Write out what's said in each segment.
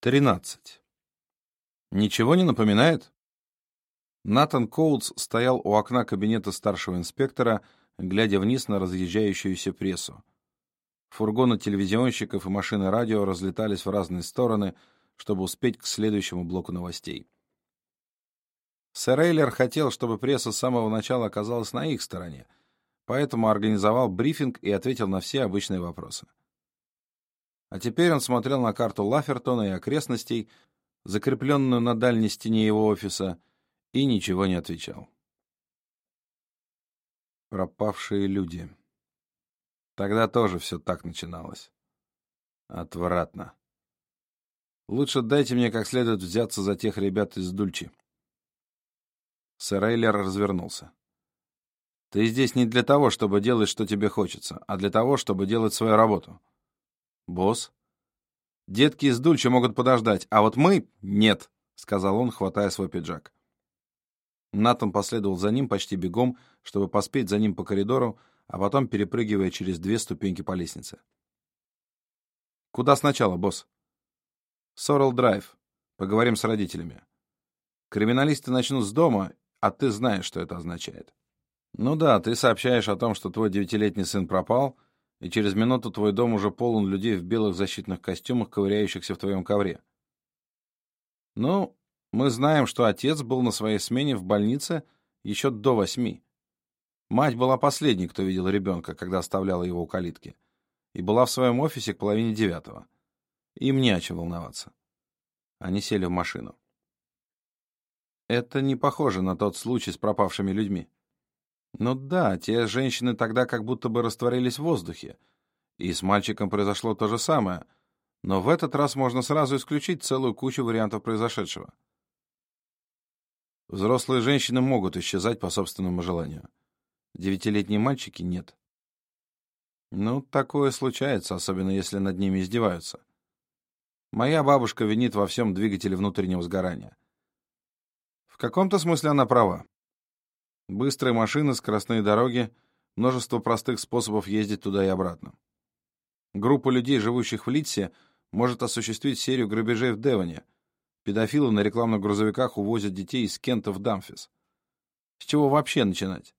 13. Ничего не напоминает? Натан Коутс стоял у окна кабинета старшего инспектора, глядя вниз на разъезжающуюся прессу. Фургоны телевизионщиков и машины радио разлетались в разные стороны, чтобы успеть к следующему блоку новостей. Сэр Эйлер хотел, чтобы пресса с самого начала оказалась на их стороне, поэтому организовал брифинг и ответил на все обычные вопросы. А теперь он смотрел на карту Лафертона и окрестностей, закрепленную на дальней стене его офиса, и ничего не отвечал. Пропавшие люди. Тогда тоже все так начиналось. Отвратно. Лучше дайте мне как следует взяться за тех ребят из Дульчи. Сэр Эйлер развернулся. Ты здесь не для того, чтобы делать, что тебе хочется, а для того, чтобы делать свою работу. «Босс?» «Детки из Дульча могут подождать, а вот мы — нет», — сказал он, хватая свой пиджак. Натан последовал за ним почти бегом, чтобы поспеть за ним по коридору, а потом перепрыгивая через две ступеньки по лестнице. «Куда сначала, босс?» «Сорел Драйв. Поговорим с родителями. Криминалисты начнут с дома, а ты знаешь, что это означает. Ну да, ты сообщаешь о том, что твой девятилетний сын пропал, и через минуту твой дом уже полон людей в белых защитных костюмах, ковыряющихся в твоем ковре. Ну, мы знаем, что отец был на своей смене в больнице еще до восьми. Мать была последней, кто видел ребенка, когда оставляла его у калитки, и была в своем офисе к половине девятого. Им не о чем волноваться. Они сели в машину. Это не похоже на тот случай с пропавшими людьми. Ну да, те женщины тогда как будто бы растворились в воздухе. И с мальчиком произошло то же самое. Но в этот раз можно сразу исключить целую кучу вариантов произошедшего. Взрослые женщины могут исчезать по собственному желанию. Девятилетние мальчики — нет. Ну, такое случается, особенно если над ними издеваются. Моя бабушка винит во всем двигателе внутреннего сгорания. В каком-то смысле она права. Быстрые машины, скоростные дороги, множество простых способов ездить туда и обратно. Группа людей, живущих в Литсе, может осуществить серию грабежей в Девоне. Педофилы на рекламных грузовиках увозят детей из Кента в Дамфис. С чего вообще начинать?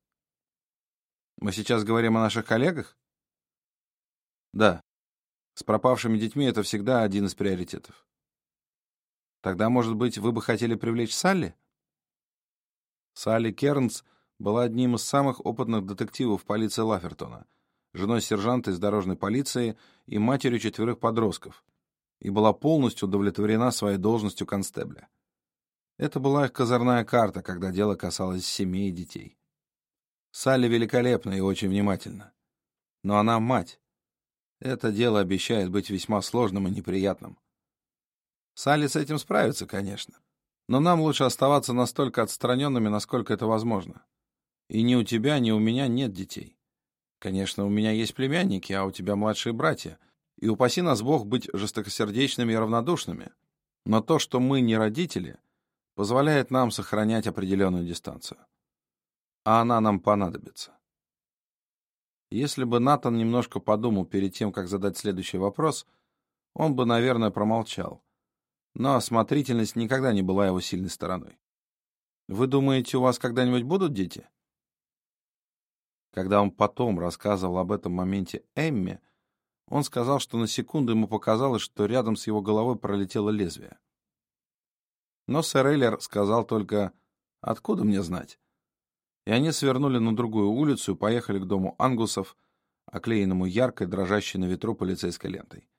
Мы сейчас говорим о наших коллегах? Да. С пропавшими детьми это всегда один из приоритетов. Тогда, может быть, вы бы хотели привлечь Салли? Салли Кернс — была одним из самых опытных детективов полиции Лафертона, женой сержанта из дорожной полиции и матерью четверых подростков, и была полностью удовлетворена своей должностью констебля. Это была их козырная карта, когда дело касалось семьи и детей. Салли великолепна и очень внимательна. Но она мать. Это дело обещает быть весьма сложным и неприятным. Салли с этим справится, конечно. Но нам лучше оставаться настолько отстраненными, насколько это возможно. И ни у тебя, ни у меня нет детей. Конечно, у меня есть племянники, а у тебя младшие братья. И упаси нас Бог быть жестокосердечными и равнодушными. Но то, что мы не родители, позволяет нам сохранять определенную дистанцию. А она нам понадобится. Если бы Натан немножко подумал перед тем, как задать следующий вопрос, он бы, наверное, промолчал. Но осмотрительность никогда не была его сильной стороной. «Вы думаете, у вас когда-нибудь будут дети?» Когда он потом рассказывал об этом моменте Эмме, он сказал, что на секунду ему показалось, что рядом с его головой пролетело лезвие. Но сэр Эйлер сказал только «Откуда мне знать?» И они свернули на другую улицу и поехали к дому Ангусов, оклеенному яркой, дрожащей на ветру полицейской лентой.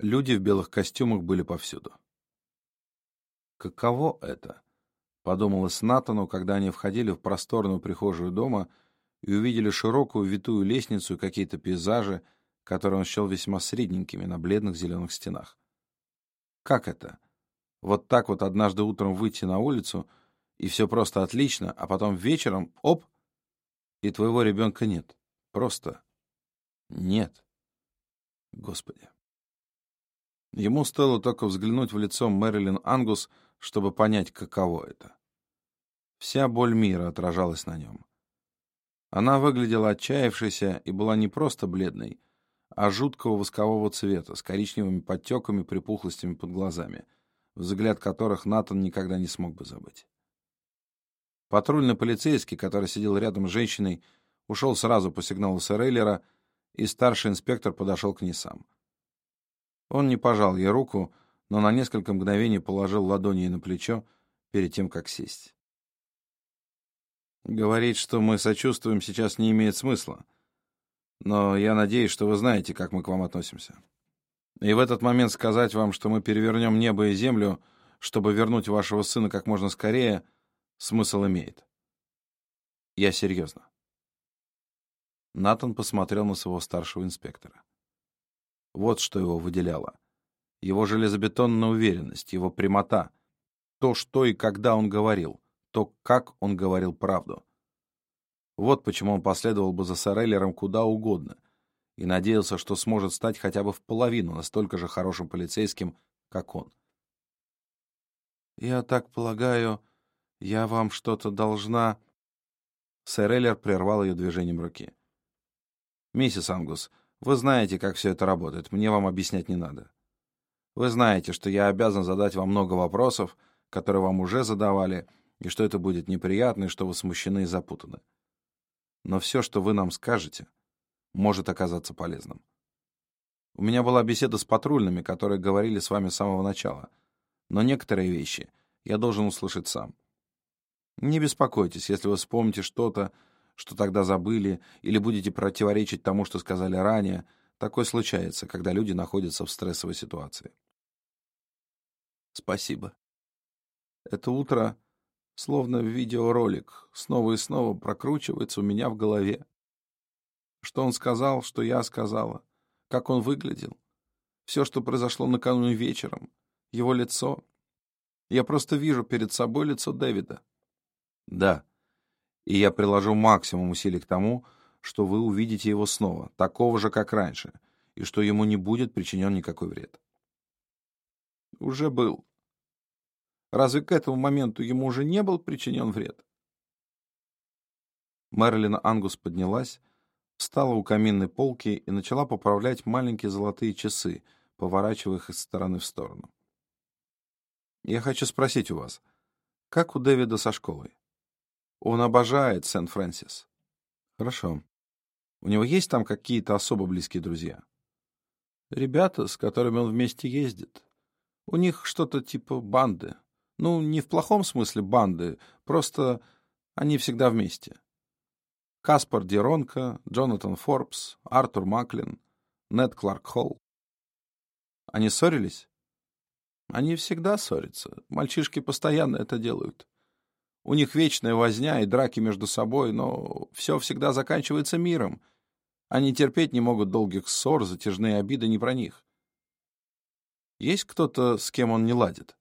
Люди в белых костюмах были повсюду. «Каково это?» — подумалось Натану, когда они входили в просторную прихожую дома — и увидели широкую витую лестницу и какие-то пейзажи, которые он счел весьма средненькими на бледных зеленых стенах. Как это? Вот так вот однажды утром выйти на улицу, и все просто отлично, а потом вечером — оп! И твоего ребенка нет. Просто нет. Господи. Ему стоило только взглянуть в лицо Мэрилин Ангус, чтобы понять, каково это. Вся боль мира отражалась на нем. Она выглядела отчаявшейся и была не просто бледной, а жуткого воскового цвета, с коричневыми подтеками, припухлостями под глазами, взгляд которых Натан никогда не смог бы забыть. Патрульный полицейский, который сидел рядом с женщиной, ушел сразу по сигналу Сарейлера, и старший инспектор подошел к ней сам. Он не пожал ей руку, но на несколько мгновений положил ладони ей на плечо перед тем, как сесть. Говорить, что мы сочувствуем, сейчас не имеет смысла. Но я надеюсь, что вы знаете, как мы к вам относимся. И в этот момент сказать вам, что мы перевернем небо и землю, чтобы вернуть вашего сына как можно скорее, смысл имеет. Я серьезно. Натан посмотрел на своего старшего инспектора. Вот что его выделяло. Его железобетонная уверенность, его прямота, то, что и когда он говорил, то, как он говорил правду. Вот почему он последовал бы за Сореллером куда угодно и надеялся, что сможет стать хотя бы в половину настолько же хорошим полицейским, как он. «Я так полагаю, я вам что-то должна...» Сэреллер прервал ее движением руки. «Миссис Ангус, вы знаете, как все это работает, мне вам объяснять не надо. Вы знаете, что я обязан задать вам много вопросов, которые вам уже задавали, и что это будет неприятно, и что вы смущены и запутаны. Но все, что вы нам скажете, может оказаться полезным. У меня была беседа с патрульными, которые говорили с вами с самого начала, но некоторые вещи я должен услышать сам. Не беспокойтесь, если вы вспомните что-то, что тогда забыли, или будете противоречить тому, что сказали ранее. Такое случается, когда люди находятся в стрессовой ситуации. Спасибо. Это утро, словно видеоролик, снова и снова прокручивается у меня в голове. Что он сказал, что я сказала, как он выглядел, все, что произошло накануне вечером, его лицо. Я просто вижу перед собой лицо Дэвида. Да, и я приложу максимум усилий к тому, что вы увидите его снова, такого же, как раньше, и что ему не будет причинен никакой вред. Уже был. Разве к этому моменту ему уже не был причинен вред? Мэрилин Ангус поднялась, встала у каминной полки и начала поправлять маленькие золотые часы, поворачивая их из стороны в сторону. «Я хочу спросить у вас, как у Дэвида со школой?» Он обожает Сент-Фрэнсис. Хорошо. У него есть там какие-то особо близкие друзья? Ребята, с которыми он вместе ездит. У них что-то типа банды. Ну, не в плохом смысле банды, просто они всегда вместе. Каспар Диронко, Джонатан Форбс, Артур Маклин, Нед Кларк Холл. Они ссорились? Они всегда ссорятся. Мальчишки постоянно это делают. У них вечная возня и драки между собой, но все всегда заканчивается миром. Они терпеть не могут долгих ссор, затяжные обиды не про них. Есть кто-то, с кем он не ладит?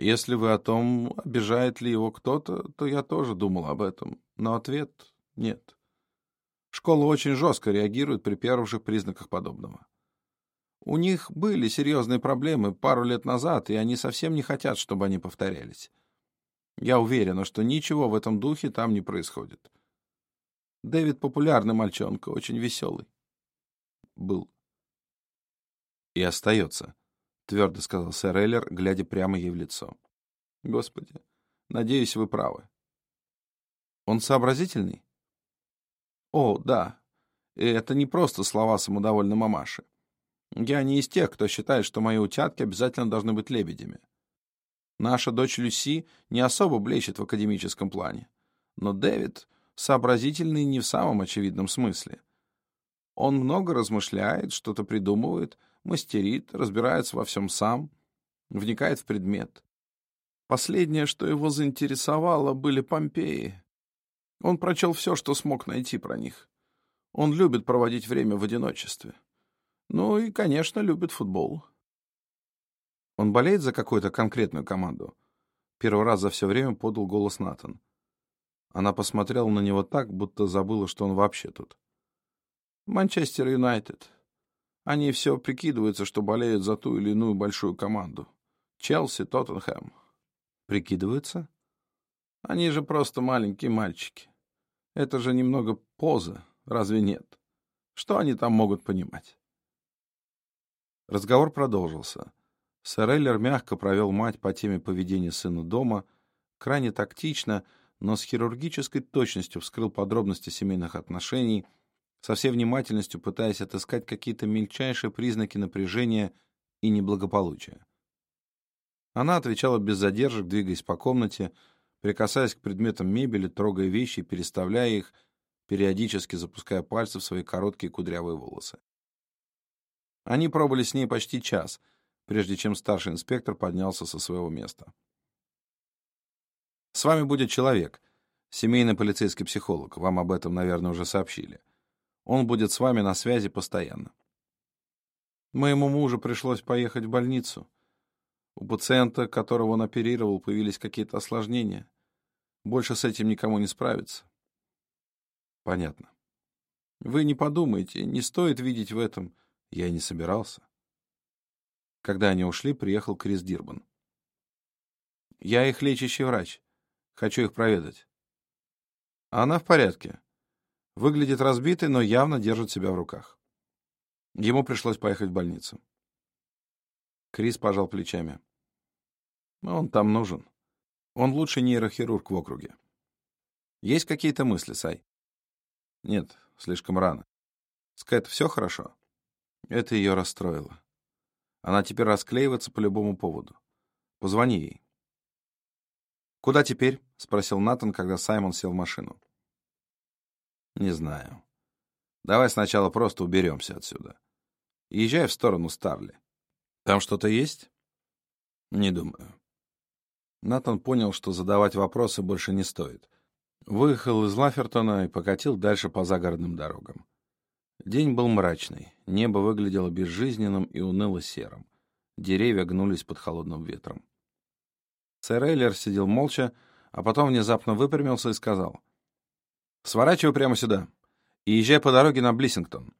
Если вы о том, обижает ли его кто-то, то я тоже думал об этом, но ответ — нет. Школа очень жестко реагирует при первых же признаках подобного. У них были серьезные проблемы пару лет назад, и они совсем не хотят, чтобы они повторялись. Я уверена, что ничего в этом духе там не происходит. Дэвид популярный мальчонка, очень веселый. Был. И остается, твердо сказал сэр Эллер, глядя прямо ей в лицо. Господи, надеюсь, вы правы. Он сообразительный? О, да. Это не просто слова самодовольной мамаши. Я не из тех, кто считает, что мои утятки обязательно должны быть лебедями. Наша дочь Люси не особо блещет в академическом плане. Но Дэвид сообразительный не в самом очевидном смысле. Он много размышляет, что-то придумывает, мастерит, разбирается во всем сам, вникает в предмет. Последнее, что его заинтересовало, были Помпеи. Он прочел все, что смог найти про них. Он любит проводить время в одиночестве. Ну и, конечно, любит футбол. Он болеет за какую-то конкретную команду? Первый раз за все время подал голос Натан. Она посмотрела на него так, будто забыла, что он вообще тут. Манчестер Юнайтед. Они все прикидываются, что болеют за ту или иную большую команду. Челси, Тоттенхэм. Прикидываются? Они же просто маленькие мальчики. Это же немного поза, разве нет? Что они там могут понимать? Разговор продолжился. Сэр Эллер мягко провел мать по теме поведения сына дома, крайне тактично, но с хирургической точностью вскрыл подробности семейных отношений, со всей внимательностью пытаясь отыскать какие-то мельчайшие признаки напряжения и неблагополучия. Она отвечала без задержек, двигаясь по комнате, прикасаясь к предметам мебели, трогая вещи, переставляя их, периодически запуская пальцы в свои короткие кудрявые волосы. Они пробыли с ней почти час, прежде чем старший инспектор поднялся со своего места. «С вами будет человек, семейный полицейский психолог, вам об этом, наверное, уже сообщили. Он будет с вами на связи постоянно. Моему мужу пришлось поехать в больницу. У пациента, которого он оперировал, появились какие-то осложнения. Больше с этим никому не справиться. Понятно. Вы не подумайте, не стоит видеть в этом. Я и не собирался. Когда они ушли, приехал Крис Дирбан. Я их лечащий врач. Хочу их проведать. Она в порядке. Выглядит разбитой, но явно держит себя в руках. Ему пришлось поехать в больницу. Крис пожал плечами. Он там нужен. Он лучший нейрохирург в округе. Есть какие-то мысли, Сай? Нет, слишком рано. С Кэт все хорошо? Это ее расстроило. Она теперь расклеивается по любому поводу. Позвони ей. «Куда теперь?» — спросил Натан, когда Саймон сел в машину. «Не знаю. Давай сначала просто уберемся отсюда. Езжай в сторону Старли. Там что-то есть?» «Не думаю. Натан понял, что задавать вопросы больше не стоит. Выехал из Лафертона и покатил дальше по загородным дорогам. День был мрачный, небо выглядело безжизненным и уныло серым. Деревья гнулись под холодным ветром. Сэр Эйлер сидел молча, а потом внезапно выпрямился и сказал. «Сворачивай прямо сюда и езжай по дороге на Блиссингтон».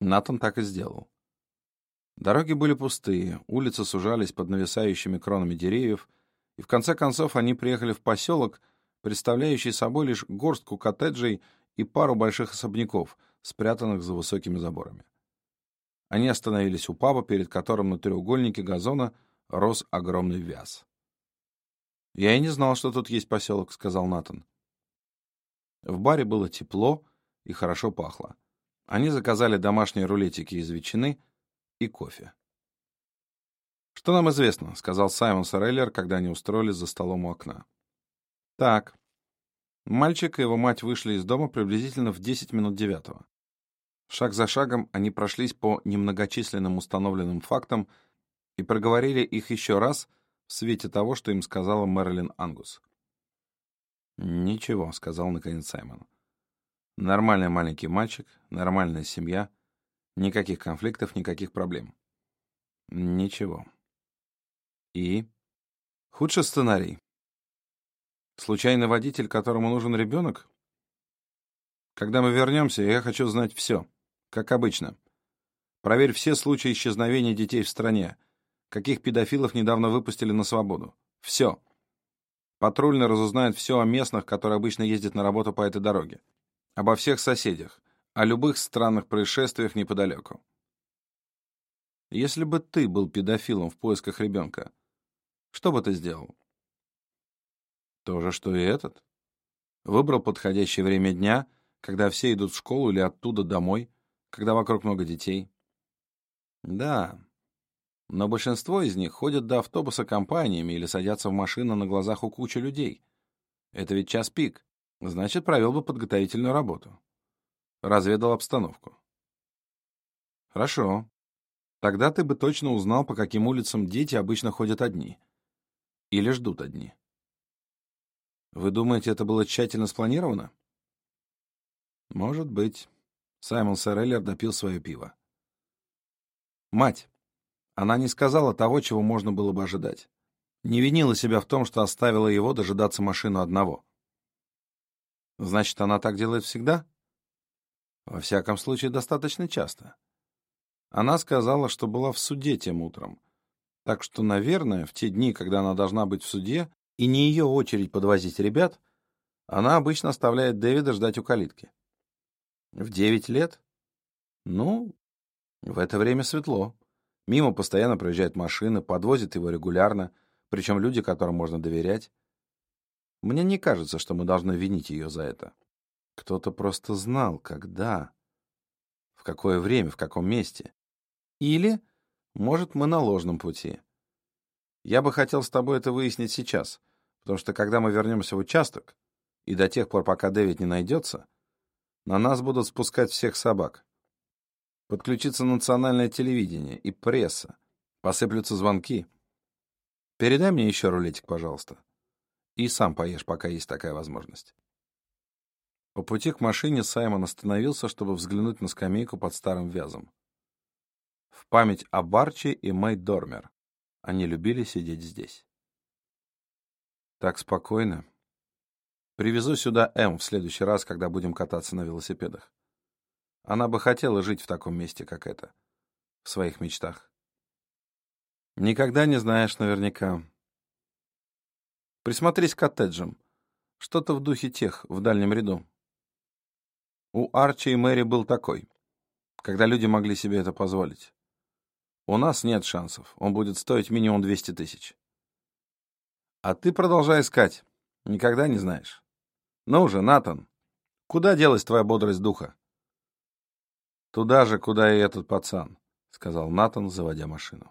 Натан так и сделал. Дороги были пустые, улицы сужались под нависающими кронами деревьев, и в конце концов они приехали в поселок, представляющий собой лишь горстку коттеджей и пару больших особняков, спрятанных за высокими заборами. Они остановились у паба, перед которым на треугольнике газона рос огромный вяз. «Я и не знал, что тут есть поселок», — сказал Натан. В баре было тепло и хорошо пахло. Они заказали домашние рулетики из ветчины — и кофе. «Что нам известно?» — сказал Саймон Сореллер, когда они устроились за столом у окна. «Так. Мальчик и его мать вышли из дома приблизительно в 10 минут девятого. Шаг за шагом они прошлись по немногочисленным установленным фактам и проговорили их еще раз в свете того, что им сказала Мэрилин Ангус. «Ничего», — сказал наконец Саймон. «Нормальный маленький мальчик, нормальная семья — Никаких конфликтов, никаких проблем. Ничего. И? Худший сценарий. Случайный водитель, которому нужен ребенок? Когда мы вернемся, я хочу знать все. Как обычно. Проверь все случаи исчезновения детей в стране. Каких педофилов недавно выпустили на свободу. Все. Патрульный разузнает все о местных, которые обычно ездят на работу по этой дороге. Обо всех соседях о любых странных происшествиях неподалеку. Если бы ты был педофилом в поисках ребенка, что бы ты сделал? То же, что и этот. Выбрал подходящее время дня, когда все идут в школу или оттуда домой, когда вокруг много детей. Да, но большинство из них ходят до автобуса компаниями или садятся в машину на глазах у кучи людей. Это ведь час пик. Значит, провел бы подготовительную работу. Разведал обстановку. Хорошо. Тогда ты бы точно узнал, по каким улицам дети обычно ходят одни. Или ждут одни. Вы думаете, это было тщательно спланировано? Может быть. Саймон Сореллер допил свое пиво. Мать. Она не сказала того, чего можно было бы ожидать. Не винила себя в том, что оставила его дожидаться машину одного. Значит, она так делает всегда? Во всяком случае, достаточно часто. Она сказала, что была в суде тем утром. Так что, наверное, в те дни, когда она должна быть в суде, и не ее очередь подвозить ребят, она обычно оставляет Дэвида ждать у калитки. В девять лет? Ну, в это время светло. Мимо постоянно проезжают машины, подвозят его регулярно, причем люди, которым можно доверять. Мне не кажется, что мы должны винить ее за это. Кто-то просто знал, когда, в какое время, в каком месте. Или, может, мы на ложном пути. Я бы хотел с тобой это выяснить сейчас, потому что когда мы вернемся в участок, и до тех пор, пока Дэвид не найдется, на нас будут спускать всех собак. Подключится национальное телевидение и пресса. Посыплются звонки. Передай мне еще рулетик, пожалуйста. И сам поешь, пока есть такая возможность. По пути к машине Саймон остановился, чтобы взглянуть на скамейку под старым вязом. В память о Барчи и Мэй Дормер. Они любили сидеть здесь. Так спокойно. Привезу сюда М в следующий раз, когда будем кататься на велосипедах. Она бы хотела жить в таком месте, как это. В своих мечтах. Никогда не знаешь наверняка. Присмотрись к коттеджам. Что-то в духе тех, в дальнем ряду. У Арчи и Мэри был такой, когда люди могли себе это позволить. У нас нет шансов. Он будет стоить минимум 200 тысяч. А ты продолжай искать. Никогда не знаешь. Ну же, Натан, куда делась твоя бодрость духа? Туда же, куда и этот пацан, сказал Натан, заводя машину.